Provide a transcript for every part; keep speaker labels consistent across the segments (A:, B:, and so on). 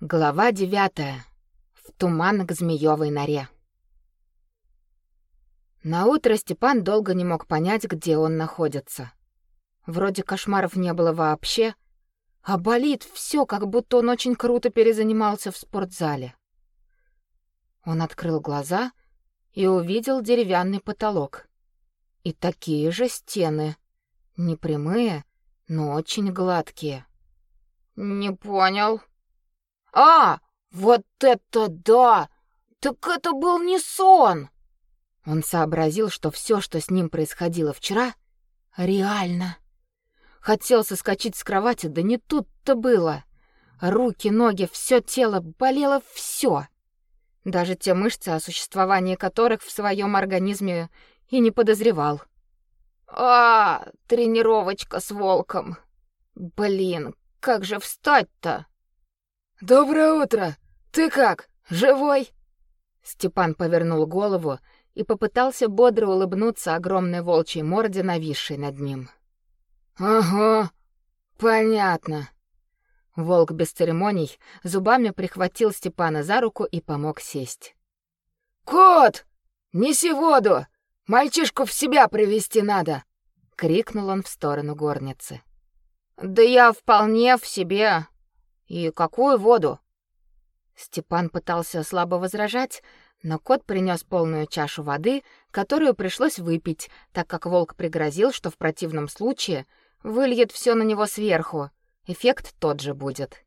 A: Глава девятая. В туман к змеёвой норе. На утро Степан долго не мог понять, где он находится. Вроде кошмаров не было вообще, а болит все, как будто он очень круто перезанимался в спортзале. Он открыл глаза и увидел деревянный потолок. И такие же стены, не прямые, но очень гладкие.
B: Не понял. А, вот это да! Так это был не сон.
A: Он сообразил, что все, что с ним происходило вчера, реально. Хотел соскочить с кровати, да не тут-то было. Руки, ноги, все тело болело все. Даже те мышцы, о существовании которых в своем организме и не подозревал.
B: А, тренировочка с волком. Блин, как же встать-то?
C: Доброе утро. Ты как? Живой?
A: Степан повернул голову и попытался бодро улыбнуться огромной волчьей морде, нависшей над ним.
C: Ага. Понятно.
A: Волк без церемоний зубами прихватил Степана за руку и помог сесть.
C: Кот, неси воду. Мальчишку в себя привести надо,
A: крикнул он в сторону горницы.
B: Да я вполне в себе. И какую воду?
A: Степан пытался слабо возражать, но кот принес полную чашу воды, которую пришлось выпить, так как волк пригрозил, что в противном случае выльет все на него сверху. Эффект тот же будет.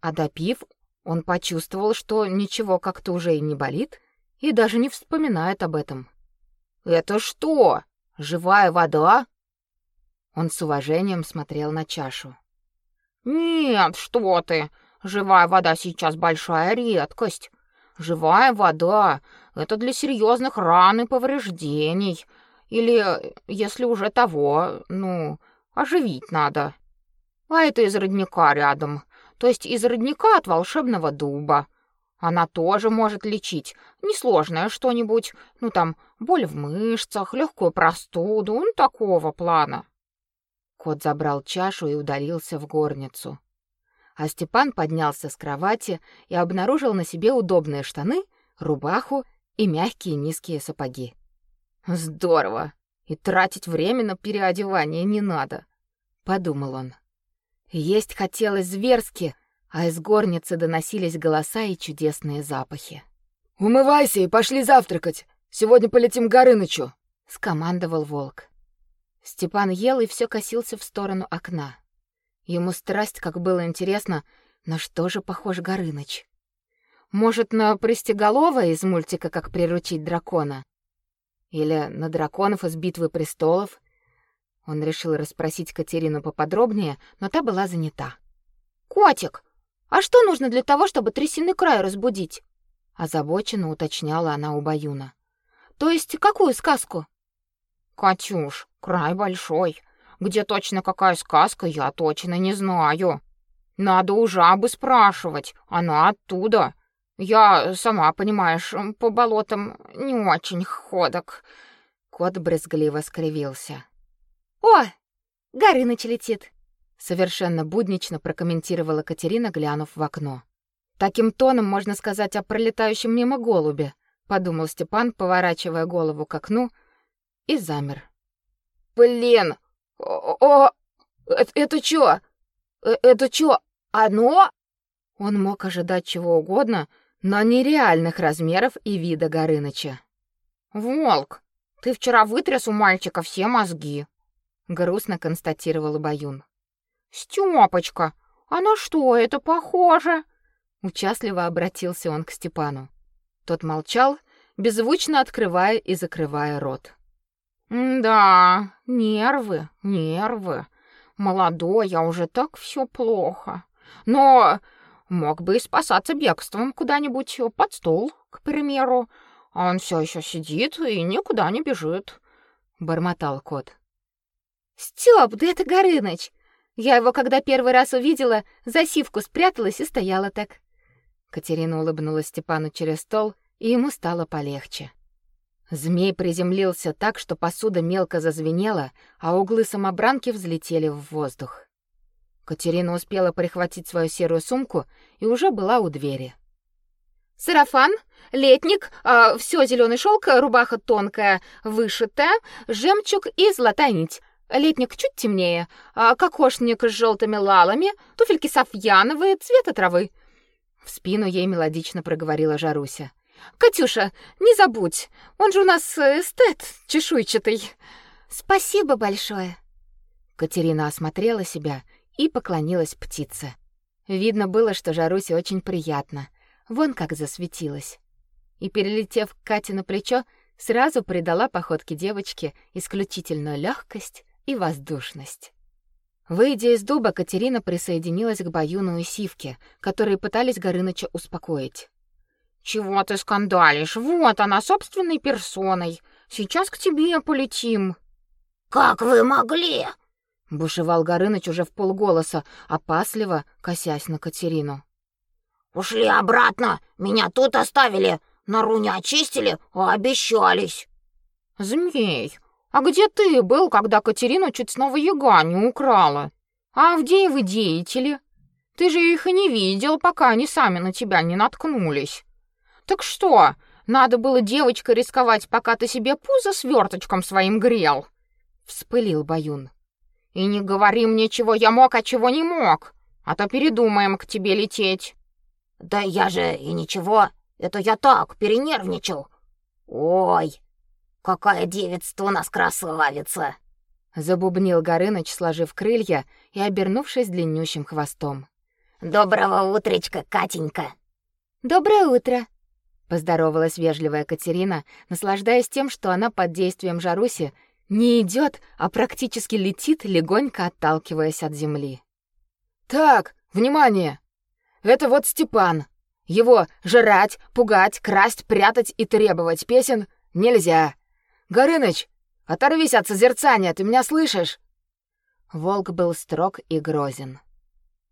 A: А допив, он почувствовал, что ничего как-то уже и не болит, и даже не вспоминает об этом.
B: Это что? Живая вода?
A: Он с уважением смотрел на чашу.
B: Нет, что ты? Живая вода сейчас большая редкость. Живая вода это для серьезных ран и повреждений. Или, если уже того, ну, оживить надо. А это из родника рядом, то есть из родника от волшебного дуба. Она тоже может лечить. Несложное что-нибудь, ну там, боль в мышцах, легкую простуду, ну такого плана.
A: Кот забрал чашу и удалился в горницу. А Степан поднялся с кровати и обнаружил на себе удобные штаны, рубаху и мягкие низкие сапоги. Здорово. И тратить время на переодевание не надо, подумал он. Есть хотелось зверски, а из горницы доносились голоса и чудесные запахи.
C: Умывайся и пошли завтракать. Сегодня полетим к Горынычу,
A: скомандовал волк. Степан ел и все косился в сторону окна. Ему страсть, как было интересно, на что же похож Горыныч. Может, на пристеголовое из мультика «Как приручить дракона»? Или на драконов из «Битвы престолов»? Он решил расспросить Катерину поподробнее, но та была занята.
D: «Котик, а что нужно для того, чтобы трясины край разбудить?»
A: Озабоченно уточняла она у Баюна.
D: «То есть какую сказку?»
B: «Катюш, край большой. Где точно какая сказка, я точно не знаю. Надо у жабы спрашивать, она оттуда. Я, сама понимаешь, по болотам не очень ходок».
A: Кот брезгливо скривился.
D: «О, Горыныч летит!»
A: Совершенно буднично прокомментировала Катерина, глянув в окно. Таким тоном можно сказать о пролетающем мимо голубе, подумал Степан, поворачивая голову к окну, и замер.
B: Блин, о, это, это чё? Э, это чё? Оно?
A: Он мог ожидать чего угодно, но нереальных размеров и вида Горыныча.
B: Волк, ты вчера вытряс у мальчика все мозги,
A: грустно констатировал Баюн.
B: Стёпочка, а на что это похоже?
A: Участливо обратился он к Степану. Тот молчал, беззвучно открывая и закрывая рот.
B: Да, нервы, нервы. Молодой, а уже так все плохо. Но мог бы и спасаться бегством куда-нибудь под стол, к примеру. Он все еще сидит и никуда не бежит, бормотал кот.
D: Стёп, да это Горыныч. Я его когда первый раз увидела, за сивку спряталась и стояла так.
A: Катерина улыбнулась Степану через стол, и ему стало полегче. Змей приземлился так, что посуда мелко зазвенела, а углы самобранки взлетели в воздух. Катерина успела прихватить свою серую сумку и уже была у двери.
D: Сарафан, летник, э, все зеленый шелк, рубаха тонкая, вышитая, жемчуг и золотая нить. Летник чуть темнее, а кокошник с желтыми лалами, туфельки софьяновые, цвета травы.
A: В спину ей мелодично проговорила Жаруся.
D: Катюша, не забудь, он же у нас эстет чешуйчатый.
A: Спасибо большое. Катерина осмотрела себя и поклонилась птице. Видно было, что Жарусе очень приятно. Вон как засветилась. И перелетев к Кате на плечо, сразу придала походке девочки исключительную легкость и воздушность. Выйдя из дуба, Катерина присоединилась к Баюну и Сивке, которые пытались Горыныча успокоить.
B: «Чего ты скандалишь? Вот она, собственной персоной. Сейчас к тебе полетим».
E: «Как вы могли?»
A: — бушевал Горыныч уже в полголоса, опасливо косясь на Катерину.
E: «Ушли обратно, меня тут оставили, нору не очистили, а обещались».
B: «Змей, а где ты был, когда Катерину чуть снова яга не украла? А Авдеевы деятели? Ты же их и не видел, пока они сами на тебя не наткнулись. Так что, надо было девочка рисковать, пока ты себе пузо сверточком своим грел?» Вспылил Баюн. «И не говори мне, чего я мог, а чего не мог, а то передумаем к тебе лететь».
E: «Да я же и ничего, это я так, перенервничал. Ой, Какая девица у нас красавица!»
A: Забубнил Горыныч, сложив крылья и обернувшись длиннющим хвостом.
E: «Доброго утречка, Катенька!»
D: «Доброе утро!»
A: Поздоровалась вежливая Катерина, наслаждаясь тем, что она под действием Жаруси не идет, а практически летит, легонько отталкиваясь от земли.
C: «Так, внимание! Это вот Степан. Его жрать, пугать, красть, прятать и требовать песен нельзя. Горыныч, оторвись от созерцания, ты меня слышишь?
A: Волк был строг и грозен.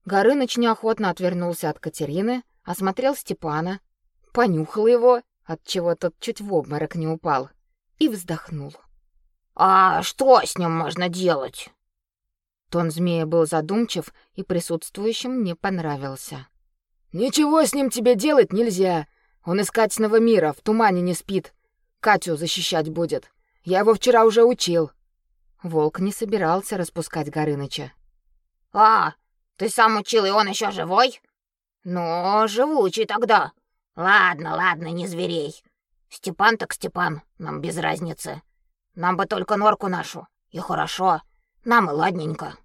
A: Горыныч неохотно отвернулся от Катерины, осмотрел Степана, понюхал его, от чего тот чуть в обморок не упал, и вздохнул.
E: А что с ним можно делать?
A: Тон змея был задумчив и присутствующим не понравился.
C: Ничего с ним тебе делать нельзя. Он из Катиного мира, в тумане не спит. Катю защищать будет. Я его вчера уже учил.
A: Волк не собирался распускать Горыныча.
E: А, ты сам учил, и он еще живой? Ну, живучий тогда. Ладно, ладно, не зверей. Степан так Степан, нам без разницы. Нам бы только норку нашу. И хорошо. Нам и ладненько.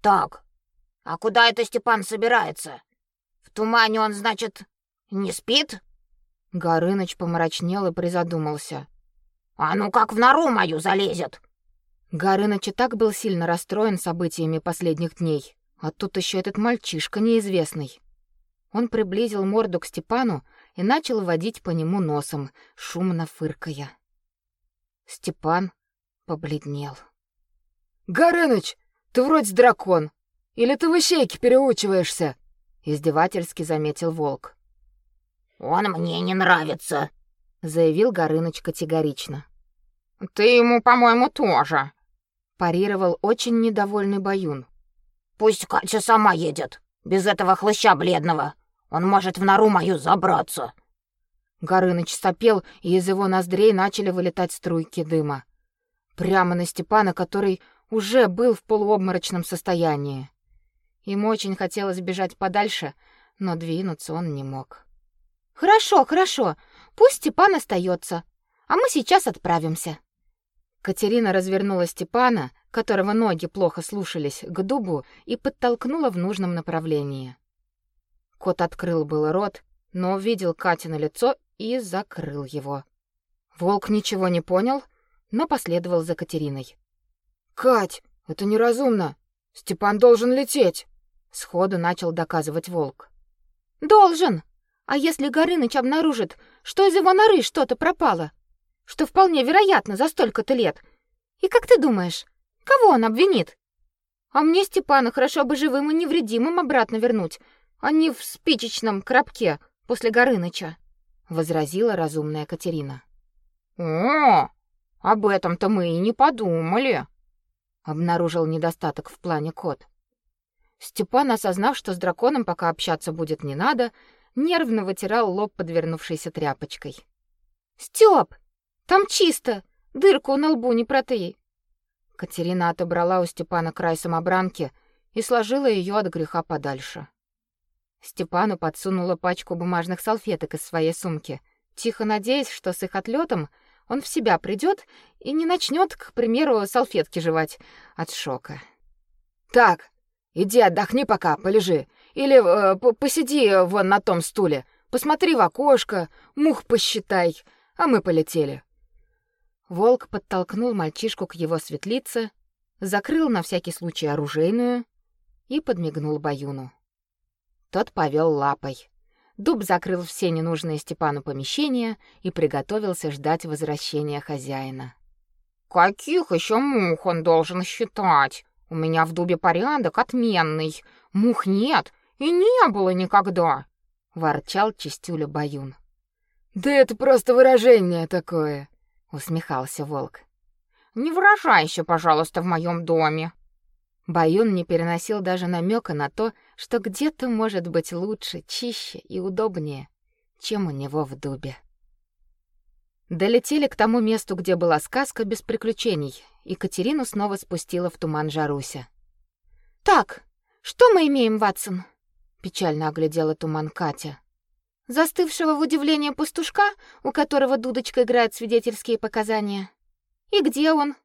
E: Так, а куда это Степан собирается? В тумане он, значит, не спит?
A: Горыныч помрачнел и призадумался.
E: А ну как в нору мою залезет?
A: Горыныч и так был сильно расстроен событиями последних дней, а тут еще этот мальчишка неизвестный. Он приблизил морду к Степану и начал водить по нему носом, шумно фыркая. Степан побледнел.
C: Горыныч, ты вроде дракон, или ты в ищейке переучиваешься? издевательски заметил волк.
E: Он мне не нравится,
A: заявил Горыныч категорично.
B: Ты ему, по-моему, тоже,
A: парировал очень недовольный Баюн.
E: Пусть Катя сама едет, без этого хлыща бледного. Он может в нору мою забраться.
A: Горыныч сопел, и из его ноздрей начали вылетать струйки дыма. Прямо на Степана, который уже был в полуобморочном состоянии. Ему очень хотелось бежать подальше, но двинуться он не мог.
D: Хорошо, хорошо. Пусть Степан остается, а мы сейчас отправимся.
A: Катерина развернула Степана, которого ноги плохо слушались, к дубу и подтолкнула в нужном направлении. Кот открыл был рот, но увидел Катина лицо и закрыл его. Волк ничего не понял, но последовал за Катериной.
C: Кать, это неразумно. Степан должен лететь,
A: сходу начал доказывать Волк.
D: Должен, а если Горыныч обнаружит, что из его норы что-то пропало, что вполне вероятно за столько-то лет, и как ты думаешь, кого он обвинит? А мне Степана хорошо бы живым и невредимым обратно вернуть, а не в спичечном коробке после Горыныча,
A: возразила разумная Катерина.
B: О, об этом-то мы и не подумали,
A: обнаружил недостаток в плане кот. Степан, осознав, что с драконом пока общаться будет не надо, нервно вытирал лоб подвернувшейся тряпочкой.
D: «Стёп, там чисто, дырку на лбу не протри».
A: Катерина отобрала у Степана край самобранки и сложила ее от греха подальше. Степану подсунула пачку бумажных салфеток из своей сумки, тихо надеясь, что с их отлетом он в себя придет и не начнет, к примеру, салфетки жевать от шока.
C: Так, иди отдохни пока, полежи. Или э, посиди вон на том стуле. Посмотри в окошко, мух посчитай, а мы полетели.
A: Волк подтолкнул мальчишку к его светлице, закрыл на всякий случай оружейную и подмигнул Баюну. Тот повел лапой. Дуб закрыл все ненужные Степану помещения и приготовился ждать возвращения хозяина.
B: Каких еще мух он должен считать? У меня в дубе порядок отменный. Мух нет и не было никогда,
A: ворчал чистюля Баюн.
C: Да это просто выражение такое,
A: усмехался волк.
B: Не выражайся, пожалуйста, в моем доме.
A: Баюн не переносил даже намека на то, что где-то может быть лучше, чище и удобнее, чем у него в дубе. Долетели к тому месту, где была сказка без приключений, и Катерину снова спустила в туман Жаруся.
D: «Так, что мы имеем, Ватсон?»
A: — печально оглядела туман Катя.
D: «Застывшего в удивлении пастушка, у которого дудочка играет свидетельские показания. И где он?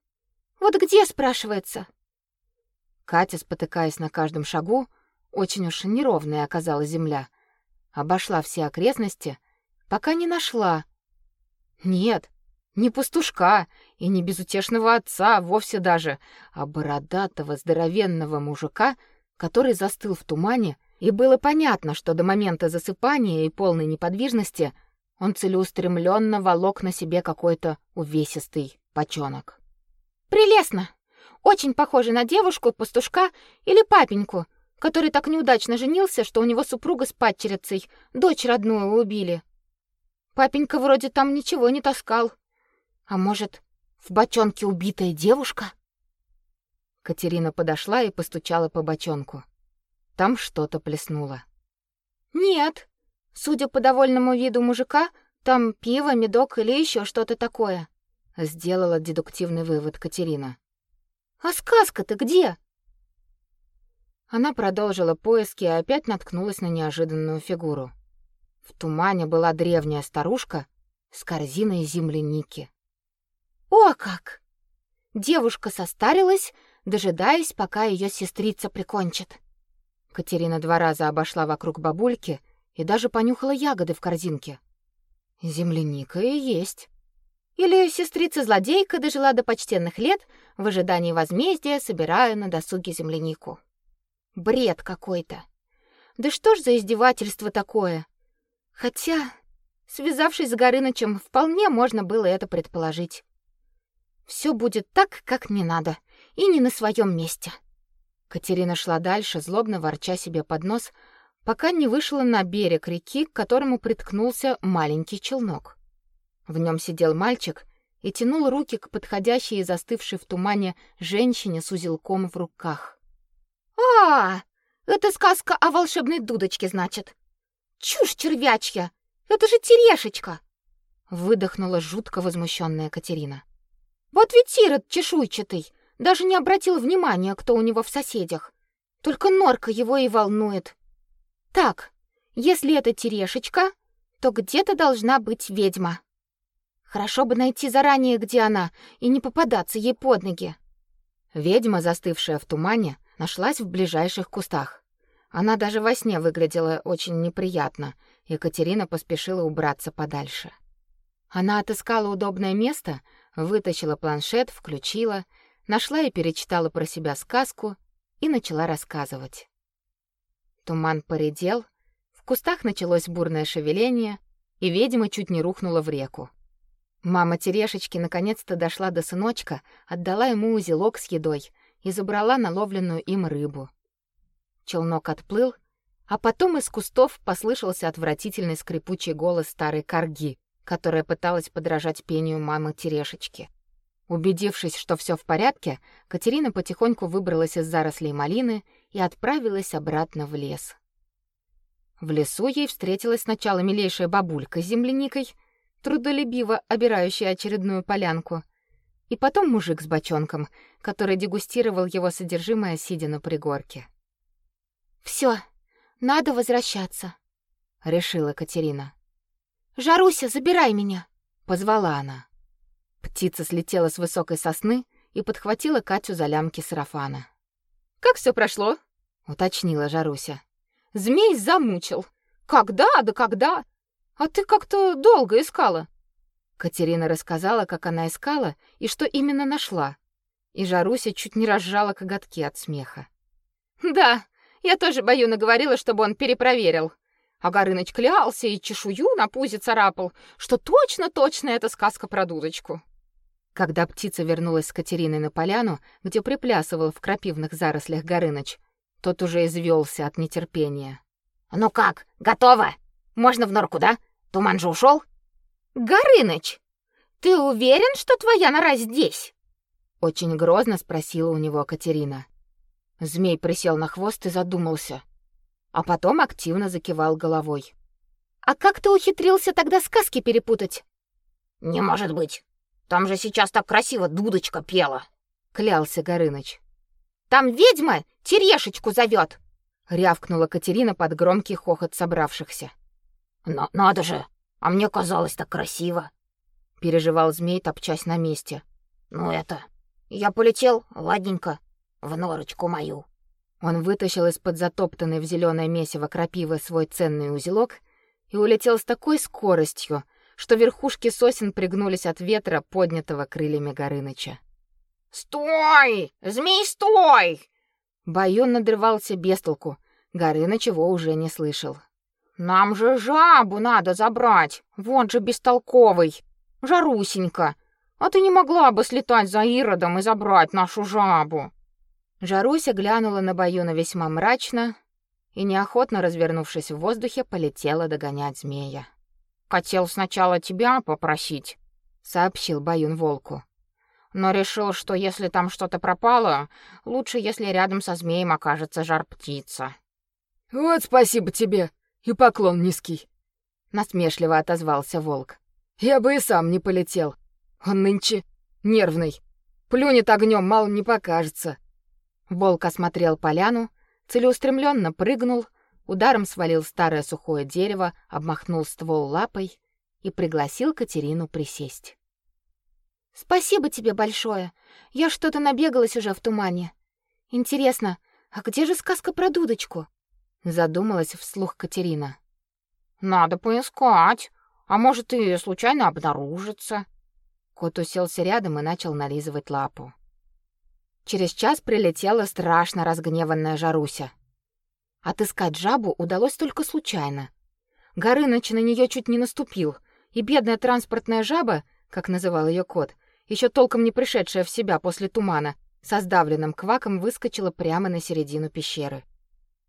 D: Вот где, спрашивается?»
A: Катя, спотыкаясь на каждом шагу, очень уж неровная оказалась земля, обошла все окрестности, пока не нашла. Нет, не пастушка и не безутешного отца вовсе даже, а бородатого здоровенного мужика, который застыл в тумане, и было понятно, что до момента засыпания и полной неподвижности он целеустремленно волок на себе какой-то увесистый почонок.
D: «Прелестно! Очень похоже на девушку-пастушка или папеньку, который так неудачно женился, что у него супруга с падчерицей, дочь родную убили. Папенька вроде там ничего не таскал. А может, в бочонке убитая девушка?
A: Катерина подошла и постучала по бочонку. Там что-то плеснуло.
D: Нет. Судя по довольному виду мужика, там пиво, медок или еще что-то такое.
A: Сделала дедуктивный вывод Катерина.
D: А сказка-то где?
A: Она продолжила поиски и опять наткнулась на неожиданную фигуру. В тумане была древняя старушка с корзиной земляники.
D: О как! Девушка состарилась, дожидаясь, пока ее сестрица прикончит.
A: Катерина два раза обошла вокруг бабульки и даже понюхала ягоды в корзинке. Земляника и есть.
D: Или сестрица-злодейка дожила до почтенных лет в ожидании возмездия, собирая на досуге землянику. Бред какой-то. Да что ж за издевательство такое? Хотя, связавшись с Горынычем, вполне можно было это предположить. Все будет так, как не надо, и не на своем месте.
A: Катерина шла дальше, злобно ворча себе под нос, пока не вышла на берег реки, к которому приткнулся маленький челнок. В нем сидел мальчик и тянул руки к подходящей и застывшей в тумане женщине с узелком в руках.
D: А, это сказка о волшебной дудочке, значит. Чушь червячья. Это же терешечка.
A: Выдохнула жутко возмущенная Катерина.
D: Вот ведь Ирод чешуйчатый, даже не обратил внимания, кто у него в соседях. Только норка его и волнует. Так, если это терешечка, то где-то должна быть ведьма. Хорошо бы найти заранее, где она, и не попадаться ей под ноги.
A: Ведьма, застывшая в тумане, нашлась в ближайших кустах. Она даже во сне выглядела очень неприятно, Екатерина поспешила убраться подальше. Она отыскала удобное место, вытащила планшет, включила, нашла и перечитала про себя сказку и начала рассказывать. Туман поредел, в кустах началось бурное шевеление, и ведьма чуть не рухнула в реку. Мама Терешечки наконец-то дошла до сыночка, отдала ему узелок с едой и забрала наловленную им рыбу. Челнок отплыл, а потом из кустов послышался отвратительный скрипучий голос старой карги, которая пыталась подражать пению мамы Терешечки. Убедившись, что все в порядке, Катерина потихоньку выбралась из зарослей малины и отправилась обратно в лес. В лесу ей встретилась сначала милейшая бабулька с земляникой, трудолюбиво обирающая очередную полянку, и потом мужик с бочонком, который дегустировал его содержимое, сидя на пригорке.
D: Все, надо возвращаться,
A: решила Катерина.
D: Жаруся, забирай меня,
A: позвала она. Птица слетела с высокой сосны и подхватила Катю за лямки сарафана.
B: Как все прошло?
A: уточнила Жаруся.
B: Змей замучил. Когда? Да когда? А ты как-то долго искала.
A: Катерина рассказала, как она искала и что именно нашла. И Жаруся чуть не разжала коготки от смеха.
B: Да, я тоже бою наговорила, чтобы он перепроверил. А Горыныч клялся и чешую на пузе царапал, что точно-точно это сказка про дудочку.
A: Когда птица вернулась с Катериной на поляну, где приплясывал в крапивных зарослях Горыныч, тот уже извелся от нетерпения.
E: «Ну как, готово? Можно в норку, да? Туман же ушел?
D: «Горыныч, ты уверен, что твоя нора здесь?»
A: Очень грозно спросила у него Катерина. Змей присел на хвост и задумался, а потом активно закивал головой.
D: «А как ты ухитрился тогда сказки перепутать?»
E: «Не может быть. Там же сейчас так красиво дудочка пела,
A: клялся Горыныч.
D: Там ведьма Терешечку зовет,
A: рявкнула Катерина под громкий хохот собравшихся.
E: Но надо же, а мне казалось так красиво,
A: переживал змей, топчась на месте.
E: Ну это, я полетел, ладненько, в норочку мою.
A: Он вытащил из-под затоптанной в зеленое месиво крапивы свой ценный узелок и улетел с такой скоростью, что верхушки сосен пригнулись от ветра, поднятого крыльями Горыныча.
B: «Стой! Змей, стой!»
A: Баюн надрывался без толку. Горыныч его уже не слышал.
B: «Нам же жабу надо забрать! Вот же бестолковый! Жарусенька, а ты не могла бы слетать за Иродом и забрать нашу жабу?»
A: Жаруся глянула на Баюна весьма мрачно и, неохотно развернувшись в воздухе, полетела догонять змея.
B: Хотел сначала тебя попросить, сообщил Баюн волку. Но решил, что если там что-то пропало, лучше, если рядом со змеем окажется жар-птица.
C: Вот спасибо тебе и поклон низкий,
A: насмешливо отозвался волк.
C: Я бы и сам не полетел. Он нынче нервный. Плюнет огнем, мало не покажется.
A: Волк осмотрел поляну, целеустремленно прыгнул ударом свалил старое сухое дерево, обмахнул ствол лапой и пригласил Катерину присесть.
D: Спасибо тебе большое. Я что-то набегалась уже в тумане. Интересно, а где же сказка про дудочку?
A: Задумалась вслух Катерина.
B: Надо поискать. А может, и случайно обнаружится.
A: Кот уселся рядом и начал нализывать лапу. Через час прилетела страшно разгневанная Жаруся. Отыскать жабу удалось только случайно. Горыныч на нее чуть не наступил, и бедная транспортная жаба, как называл ее кот, еще толком не пришедшая в себя после тумана, со сдавленным кваком выскочила прямо на середину пещеры.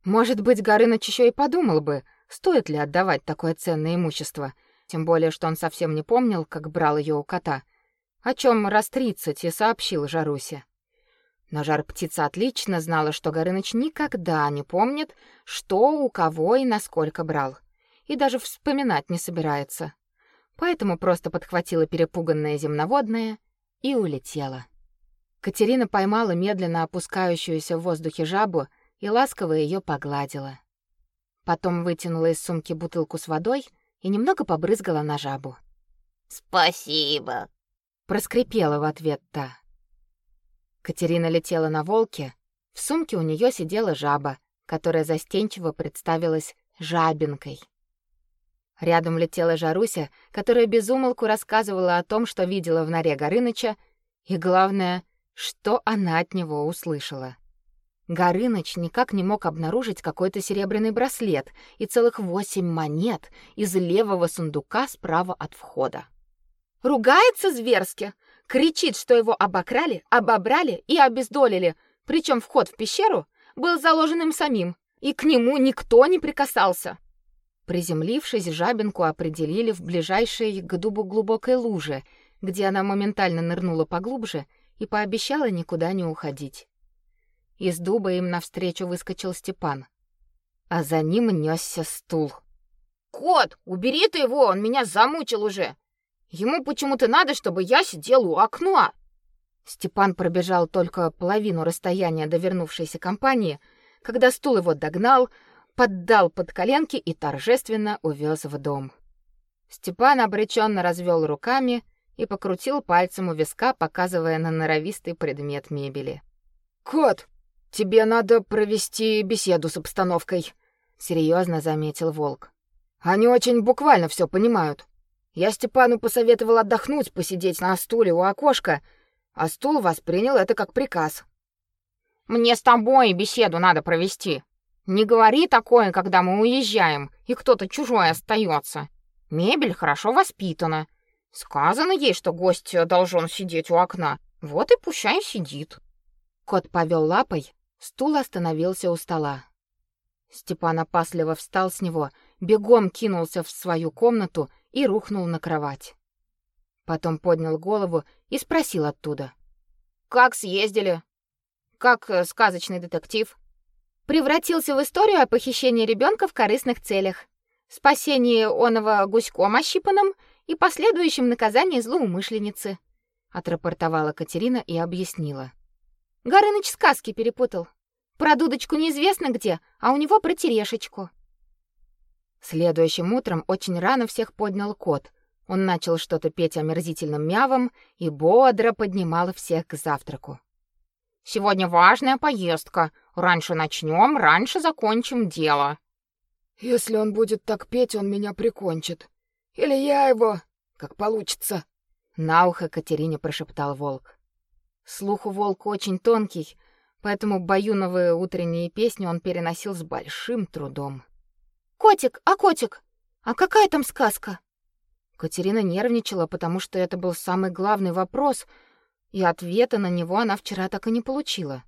A: Может быть, Горыныч еще и подумал бы, стоит ли отдавать такое ценное имущество, тем более что он совсем не помнил, как брал ее у кота, о чем раз тридцать и сообщил Жарусе. Но жар-птица отлично знала, что Горыныч никогда не помнит, что у кого и насколько брал, и даже вспоминать не собирается. Поэтому просто подхватила перепуганное земноводное и улетела. Катерина поймала медленно опускающуюся в воздухе жабу и ласково ее погладила. Потом вытянула из сумки бутылку с водой и немного побрызгала на жабу.
E: «Спасибо!»
A: — проскрипела в ответ та. Катерина летела на волке. В сумке у нее сидела жаба, которая застенчиво представилась жабинкой. Рядом летела Жаруся, которая безумолку рассказывала о том, что видела в норе Горыныча, и главное, что она от него услышала. Горыныч никак не мог обнаружить какой-то серебряный браслет и целых восемь монет из левого сундука справа от входа.
D: Ругается зверски, кричит, что его обокрали, обобрали и обездолили, причем вход в пещеру был заложен им самим, и к нему никто не прикасался.
A: Приземлившись, жабинку определили в ближайшей к дубу глубокой луже, где она моментально нырнула поглубже и пообещала никуда не уходить. Из дуба им навстречу выскочил Степан. А за ним нёсся стул.
B: «Кот, убери ты его, он меня замучил уже! Ему почему-то надо, чтобы я сидел у окна!»
A: Степан пробежал только половину расстояния до вернувшейся компании, когда стул его догнал, поддал под коленки и торжественно увез в дом. Степан обреченно развел руками и покрутил пальцем у виска, показывая на норовистый предмет мебели.
C: «Кот, тебе надо провести беседу с обстановкой», — серьезно заметил Волк. «Они очень буквально все понимают. Я Степану посоветовал отдохнуть, посидеть на стуле у окошка, а стул воспринял это как приказ».
B: «Мне с тобой беседу надо провести. Не говори такое, когда мы уезжаем, и кто-то чужой остается. Мебель хорошо воспитана, Сказано ей, что гость должен сидеть у окна. Вот и пущай сидит.
A: Кот повел лапой, стул остановился у стола. Степан опасливо встал с него, бегом кинулся в свою комнату и рухнул на кровать. Потом поднял голову и спросил оттуда:
B: "Как съездили? Как э, сказочный детектив?"
D: Превратился в историю о похищении ребенка в корыстных целях, спасении оного гуськом ощипанным и последующем наказании злоумышленницы, отрапортовала Катерина и объяснила. Горыныч сказки перепутал. Про дудочку неизвестно где, а у него про терешечку.
A: Следующим утром очень рано всех поднял кот. Он начал что-то петь омерзительным мявом и бодро поднимал всех к завтраку.
B: Сегодня важная поездка. Раньше начнем, раньше закончим дело.
C: Если он будет так петь, он меня прикончит, или я его, как получится.
A: На ухо Катерине прошептал волк. Слух у волка очень тонкий, поэтому баюновые утренние песни он переносил с большим трудом.
D: Котик, а котик, а какая там сказка?
A: Катерина нервничала, потому что это был самый главный вопрос, и ответа на него она вчера так и не получила.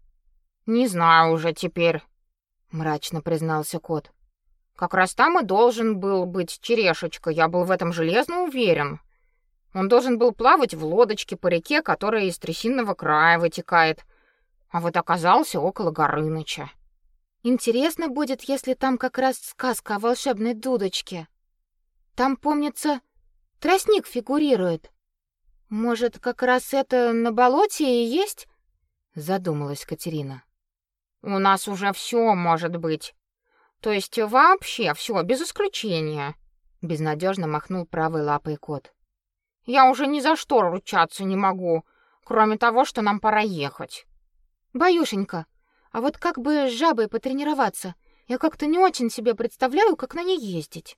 B: Не знаю уже теперь,
A: мрачно признался кот.
B: Как раз там и должен был быть черешечка, я был в этом железно уверен. Он должен был плавать в лодочке по реке, которая из трясинного края вытекает. А вот оказался около Горыныча.
D: Интересно будет, если там как раз сказка о волшебной дудочке. Там, помнится, тростник фигурирует. Может, как раз это на болоте и есть?
A: Задумалась Катерина.
B: У нас уже все может быть. То есть вообще все без исключения.
A: Безнадежно махнул правой лапой кот.
B: Я уже ни за что ручаться не могу, кроме того, что нам пора ехать.
D: Баюшенька, а вот как бы с жабой потренироваться? Я как-то не очень себе представляю, как на ней ездить.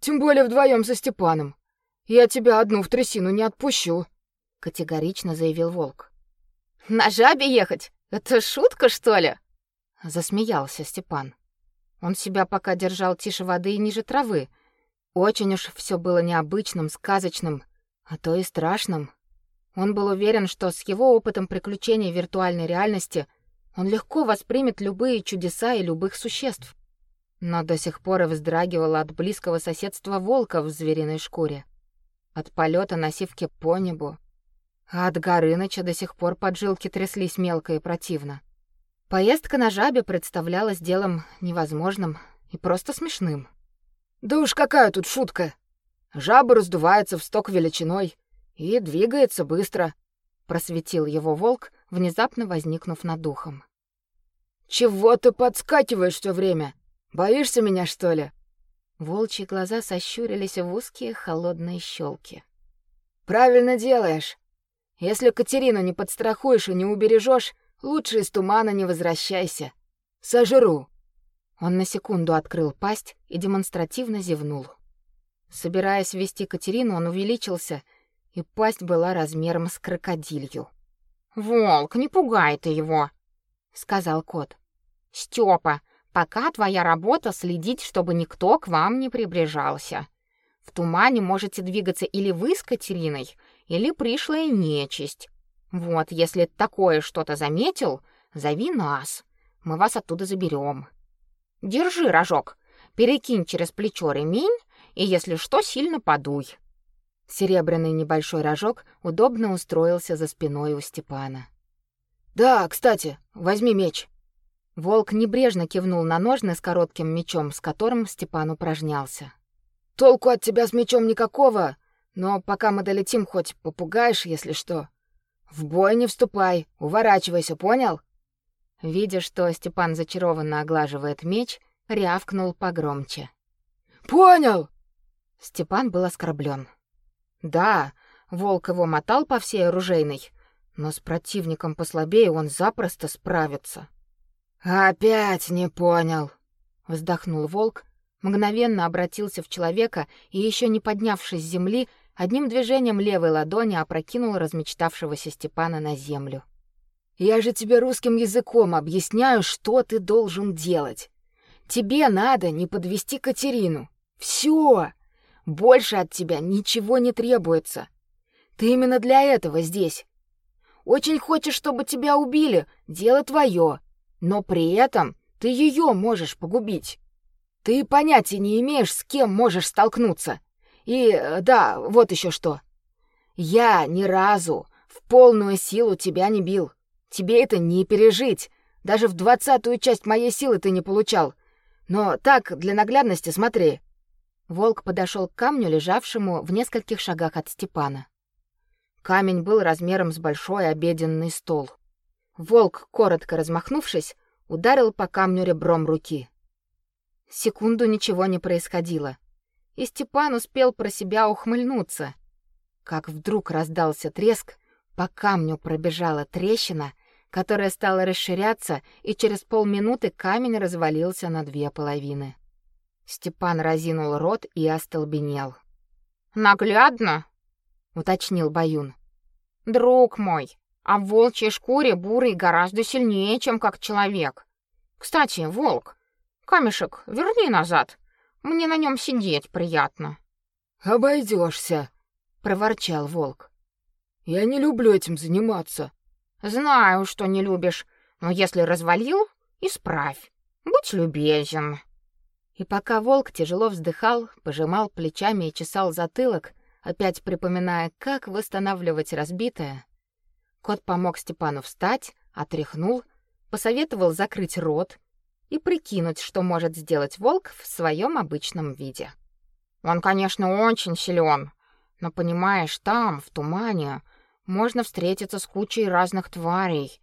C: Тем более вдвоем со Степаном. Я тебя одну в трясину не отпущу,
A: категорично заявил волк.
B: На жабе ехать? Это шутка, что ли?
A: засмеялся Степан. Он себя пока держал тише воды и ниже травы. Очень уж все было необычным, сказочным, а то и страшным. Он был уверен, что с его опытом приключений в виртуальной реальности он легко воспримет любые чудеса и любых существ. Но до сих пор и вздрагивал от близкого соседства волка в звериной шкуре, от полета на сивке по небу, а от Горыныча до сих пор поджилки тряслись мелко и противно. Поездка на жабе представлялась делом невозможным и просто смешным.
C: Да уж какая тут шутка. Жаба раздувается в сток величиной и двигается быстро,
A: просветил его волк, внезапно возникнув над духом.
C: Чего ты подскакиваешь все время? Боишься меня, что ли?
A: Волчьи глаза сощурились в узкие холодные щелки.
C: Правильно делаешь. Если Катерину не подстрахуешь и не убережешь, Лучше из тумана не возвращайся. Сожру.
A: Он на секунду открыл пасть и демонстративно зевнул. Собираясь вести Катерину, он увеличился, и пасть была размером с крокодилью.
B: «Волк, не пугай ты его!» — сказал кот. «Стёпа, пока твоя работа следить, чтобы никто к вам не приближался. В тумане можете двигаться или вы с Катериной, или пришлая нечисть. Вот, если такое что-то заметил, зови нас. Мы вас оттуда заберем. Держи рожок, перекинь через плечо ремень, и если что, сильно подуй.
A: Серебряный небольшой рожок удобно устроился за спиной у Степана.
C: Да, кстати, возьми меч.
A: Волк небрежно кивнул на ножны с коротким мечом, с которым Степан упражнялся.
C: Толку от тебя с мечом никакого, но пока мы долетим, хоть попугаешь, если что. В бой не вступай, уворачивайся, понял?
A: Видя, что Степан зачарованно оглаживает меч, рявкнул погромче.
C: Понял.
A: Степан был оскорблен. Да, волк его мотал по всей оружейной, но с противником послабее он запросто справится.
C: Опять не понял,
A: вздохнул волк, мгновенно обратился в человека и еще не поднявшись с земли, одним движением левой ладони опрокинул размечтавшегося Степана на землю.
C: Я же тебе русским языком объясняю, что ты должен делать. Тебе надо не подвести Катерину. Все. Больше от тебя ничего не требуется. Ты именно для этого здесь. Очень хочешь, чтобы тебя убили, дело твое, но при этом ты ее можешь погубить. Ты понятия не имеешь, с кем можешь столкнуться. И да, вот еще что. Я ни разу в полную силу тебя не бил. Тебе это не пережить. Даже в двадцатую часть моей силы ты не получал. Но так, для наглядности, смотри.
A: Волк подошел к камню, лежавшему в нескольких шагах от Степана. Камень был размером с большой обеденный стол. Волк, коротко размахнувшись, ударил по камню ребром руки. Секунду ничего не происходило, и Степан успел про себя ухмыльнуться. Как вдруг раздался треск, по камню пробежала трещина, которая стала расширяться, и через полминуты камень развалился на две половины. Степан разинул рот и остолбенел.
B: Наглядно,
A: уточнил Баюн.
B: Друг мой, а в волчьей шкуре бурый гораздо сильнее, чем как человек. Кстати, волк, Камешек верни назад. Мне на нем сидеть приятно.
C: Обойдешься, проворчал волк. Я не люблю этим заниматься.
B: Знаю, что не любишь, но если развалил, исправь. Будь любезен.
A: И пока волк тяжело вздыхал, пожимал плечами и чесал затылок, опять припоминая, как восстанавливать разбитое, кот помог Степану встать, отряхнул, посоветовал закрыть рот, и прикинуть, что может сделать волк в своем обычном виде.
B: Он, конечно, очень силен, но понимаешь, там, в тумане, можно встретиться с кучей разных тварей,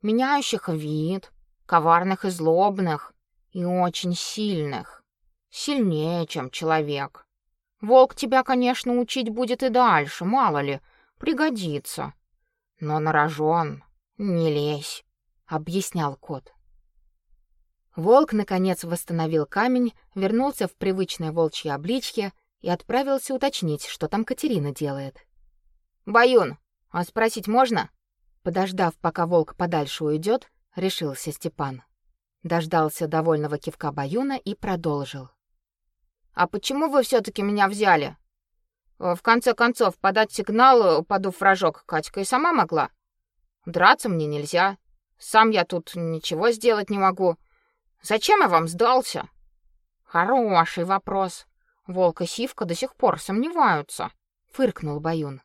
B: меняющих вид, коварных и злобных, и очень сильных, сильнее, чем человек. Волк тебя, конечно, учить будет и дальше, мало ли, пригодится. Но на рожон не лезь,
A: объяснял кот. Волк наконец восстановил камень, вернулся в привычное волчье обличье и отправился уточнить, что там Катерина делает.
B: Баюн, а спросить можно?
A: Подождав, пока волк подальше уйдет, решился Степан. Дождался довольного кивка Баюна и продолжил.
B: А почему вы все таки меня взяли? В конце концов, подать сигнал, подув рожок, Катька и сама могла. Драться мне нельзя. Сам я тут ничего сделать не могу. Зачем я вам сдался? Хороший вопрос. Волк и Сивка до сих пор сомневаются, фыркнул Баюн.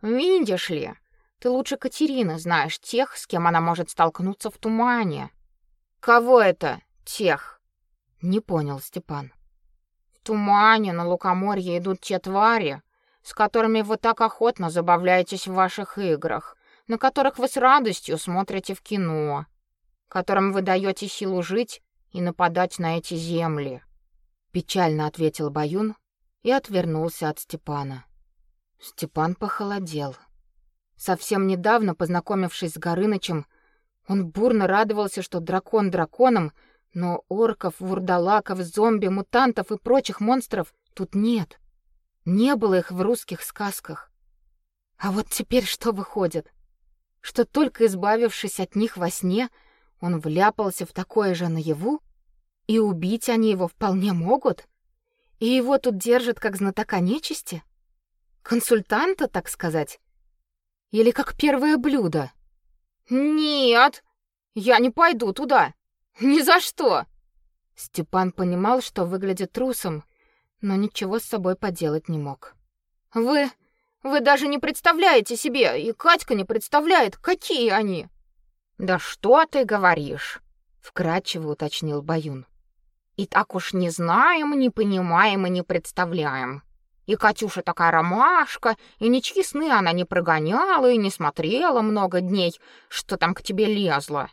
B: Видишь ли, ты лучше Катерины знаешь тех, с кем она может столкнуться в тумане. Кого это тех?
A: Не понял Степан.
B: В тумане на лукоморье идут те твари, с которыми вы так охотно забавляетесь в ваших играх, на которых вы с радостью смотрите в кино которым вы даете силу жить и нападать на эти земли,
A: печально ответил Баюн и отвернулся от Степана. Степан похолодел. Совсем недавно, познакомившись с Горынычем, он бурно радовался, что дракон драконом, но орков, вурдалаков, зомби, мутантов и прочих монстров тут нет. Не было их в русских сказках. А вот теперь что выходит? Что только избавившись от них во сне, он вляпался в такое же наяву, и убить они его вполне могут, и его тут держат как знатока нечисти, консультанта, так сказать, или как первое блюдо.
B: Нет, я не пойду туда. Ни за что.
A: Степан понимал, что выглядит трусом, но ничего с собой поделать не мог.
B: Вы вы даже не представляете себе, и Катька не представляет, какие они. Да что ты говоришь?
A: вкратчиво уточнил Баюн.
B: И так уж не знаем, не понимаем и не представляем. И Катюша такая ромашка, и ничьи сны она не прогоняла и не смотрела много дней, что там к тебе лезло.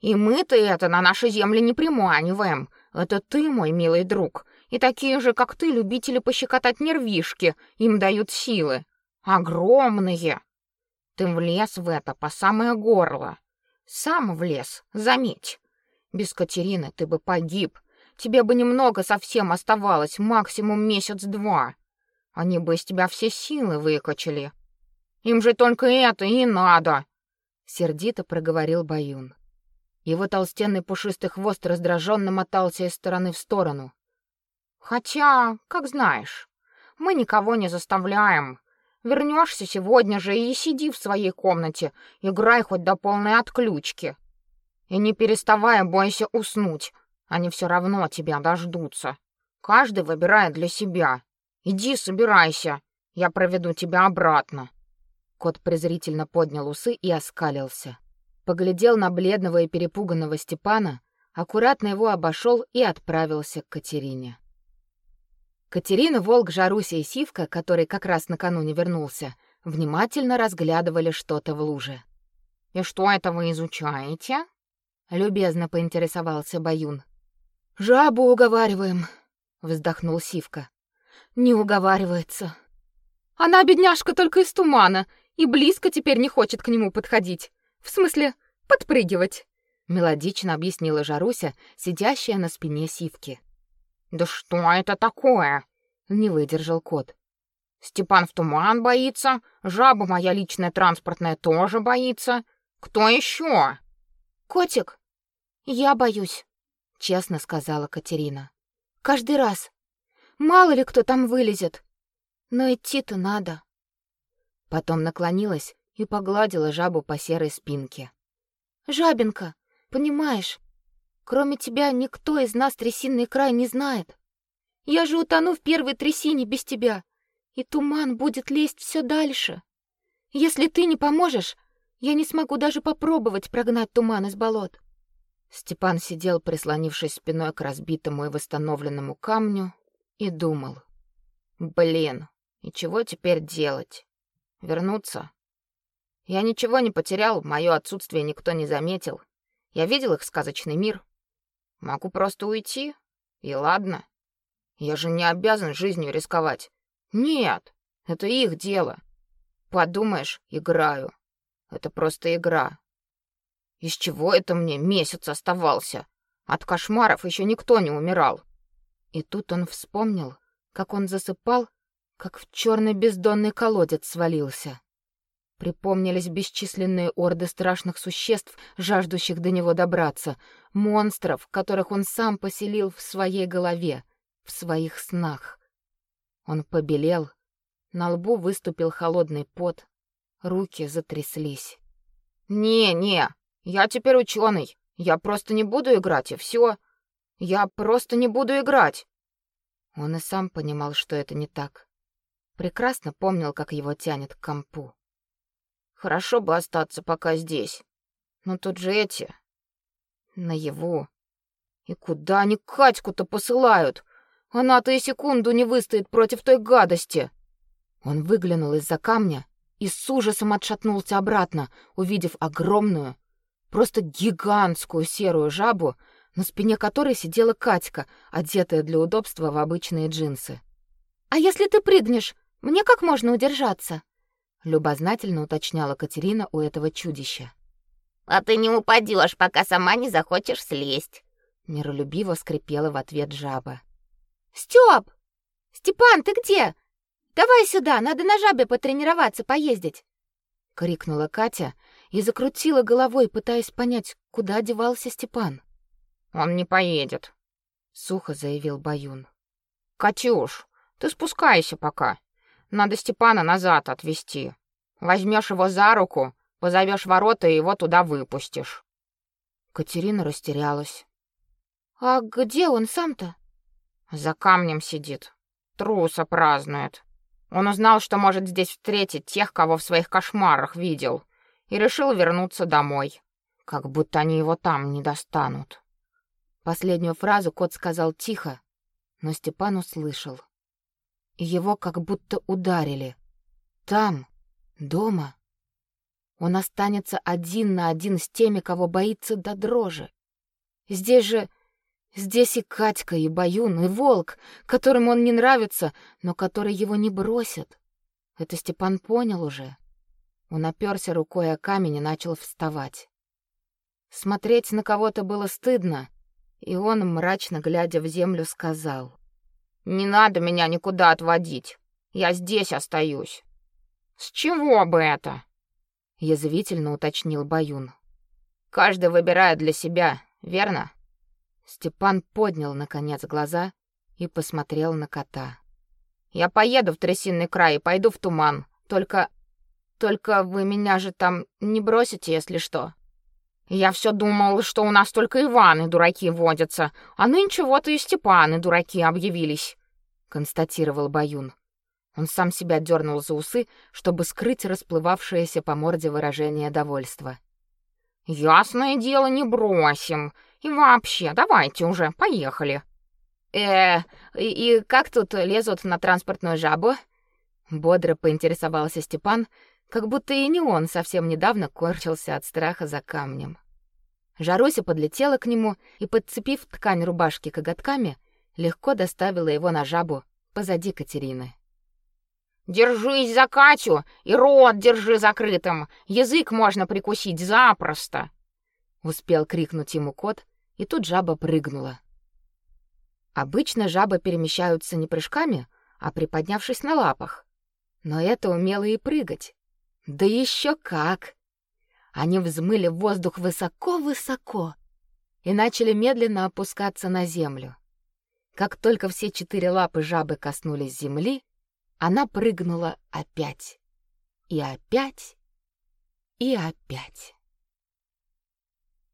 B: И мы-то это на нашей земле не приманиваем. Это ты, мой милый друг, и такие же, как ты, любители пощекотать нервишки, им дают силы. Огромные. Ты влез в это по самое горло. Сам влез, заметь. Без Катерины ты бы погиб. Тебе бы немного совсем оставалось, максимум месяц-два. Они бы из тебя все силы выкачали. Им же только это и надо, сердито проговорил Баюн. Его толстенный пушистый хвост раздраженно мотался из стороны в сторону. Хотя, как знаешь, мы никого не заставляем. Вернешься сегодня же и сиди в своей комнате, играй хоть до полной отключки. И не переставая бойся уснуть, они все равно тебя дождутся. Каждый выбирает для себя. Иди, собирайся. Я проведу тебя обратно.
A: Кот презрительно поднял усы и оскалился. Поглядел на бледного и перепуганного Степана, аккуратно его обошел и отправился к Катерине. Катерина, Волк, Жаруся и Сивка, который как раз накануне вернулся, внимательно разглядывали что-то в луже.
B: «И что это вы изучаете?»
A: — любезно поинтересовался Баюн.
C: «Жабу уговариваем», — вздохнул Сивка не уговаривается. Она бедняжка только из тумана и близко теперь не хочет к нему подходить. В смысле, подпрыгивать,
A: мелодично объяснила Жаруся, сидящая на спине Сивки.
B: Да что это такое?
A: не выдержал кот.
B: Степан в туман боится, жаба моя личная транспортная тоже боится. Кто еще?
D: Котик. Я боюсь, честно сказала Катерина. Каждый раз, Мало ли кто там вылезет. Но идти-то надо.
A: Потом наклонилась и погладила жабу по серой спинке.
D: Жабинка, понимаешь, кроме тебя никто из нас трясинный край не знает. Я же утону в первой трясине без тебя, и туман будет лезть все дальше. Если ты не поможешь, я не смогу даже попробовать прогнать туман из болот.
A: Степан сидел, прислонившись спиной к разбитому и восстановленному камню, и думал. Блин, и чего теперь делать? Вернуться? Я ничего не потерял, мое отсутствие никто не заметил. Я видел их сказочный мир. Могу просто уйти, и ладно. Я же не обязан жизнью рисковать. Нет, это их дело. Подумаешь, играю. Это просто игра. Из чего это мне месяц оставался? От кошмаров еще никто не умирал. И тут он вспомнил, как он засыпал, как в черный бездонный колодец свалился. Припомнились бесчисленные орды страшных существ, жаждущих до него добраться, монстров, которых он сам поселил в своей голове, в своих снах. Он побелел, на лбу выступил холодный пот, руки затряслись. «Не, не, я теперь ученый. Я просто не буду играть, и все. Я просто не буду играть. Он и сам понимал, что это не так. Прекрасно помнил, как его тянет к компу. Хорошо бы остаться пока здесь. Но тут же эти наяву. И куда они Катьку-то посылают? Она-то и секунду не выстоит против той гадости. Он выглянул из-за камня и с ужасом отшатнулся обратно, увидев огромную, просто гигантскую серую жабу, на спине которой сидела Катька, одетая для удобства в обычные джинсы.
D: «А если ты прыгнешь, мне как можно удержаться?»
A: Любознательно уточняла Катерина у этого чудища.
E: «А ты не упадешь, пока сама не захочешь слезть!»
A: Миролюбиво скрипела в ответ жаба.
D: «Стёп! Степан, ты где? Давай сюда, надо на жабе потренироваться, поездить!»
A: Крикнула Катя и закрутила головой, пытаясь понять, куда девался Степан.
B: Он не поедет,
A: сухо заявил Баюн.
B: Катюш, ты спускайся пока. Надо Степана назад отвезти. Возьмешь его за руку, позовешь ворота и его туда выпустишь.
A: Катерина растерялась.
D: А где он сам-то?
B: За камнем сидит. Труса празднует. Он узнал, что может здесь встретить тех, кого в своих кошмарах видел, и решил вернуться домой. Как будто они его там не достанут.
A: Последнюю фразу кот сказал тихо, но Степан услышал. Его как будто ударили. Там, дома. Он останется один на один с теми, кого боится до дрожи. Здесь же... Здесь и Катька, и Баюн, и Волк, которым он не нравится, но который его не бросит. Это Степан понял уже. Он оперся рукой о камень и начал вставать. Смотреть на кого-то было стыдно, и он, мрачно глядя в землю, сказал:
B: "Не надо меня никуда отводить. Я здесь остаюсь". "С чего бы это?"
A: язвительно уточнил Баюн.
B: "Каждый выбирает для себя, верно?"
A: Степан поднял наконец глаза и посмотрел на кота.
B: Я поеду в Трясинный край и пойду в туман. Только только вы меня же там не бросите, если что. Я все думал, что у нас только Иваны дураки водятся, а нынче вот и Степаны дураки объявились, констатировал Баюн. Он сам себя дернул за усы, чтобы скрыть расплывавшееся по морде выражение довольства. Ясное дело, не бросим. И вообще, давайте уже, поехали. Э, и, и как тут лезут на транспортную жабу? Бодро поинтересовался Степан, как будто и не он совсем недавно корчился от страха за камнем. Жаруся подлетела к нему и, подцепив ткань рубашки коготками, легко доставила его на жабу позади Катерины. Держись за Катю и рот держи закрытым. Язык можно прикусить запросто. Успел крикнуть ему кот, и тут жаба прыгнула. Обычно жабы перемещаются не прыжками, а приподнявшись на лапах. Но это умело и прыгать. Да еще как! Они взмыли в воздух высоко-высоко и начали медленно опускаться на землю. Как только все четыре лапы жабы коснулись земли, она прыгнула опять. И опять, и опять.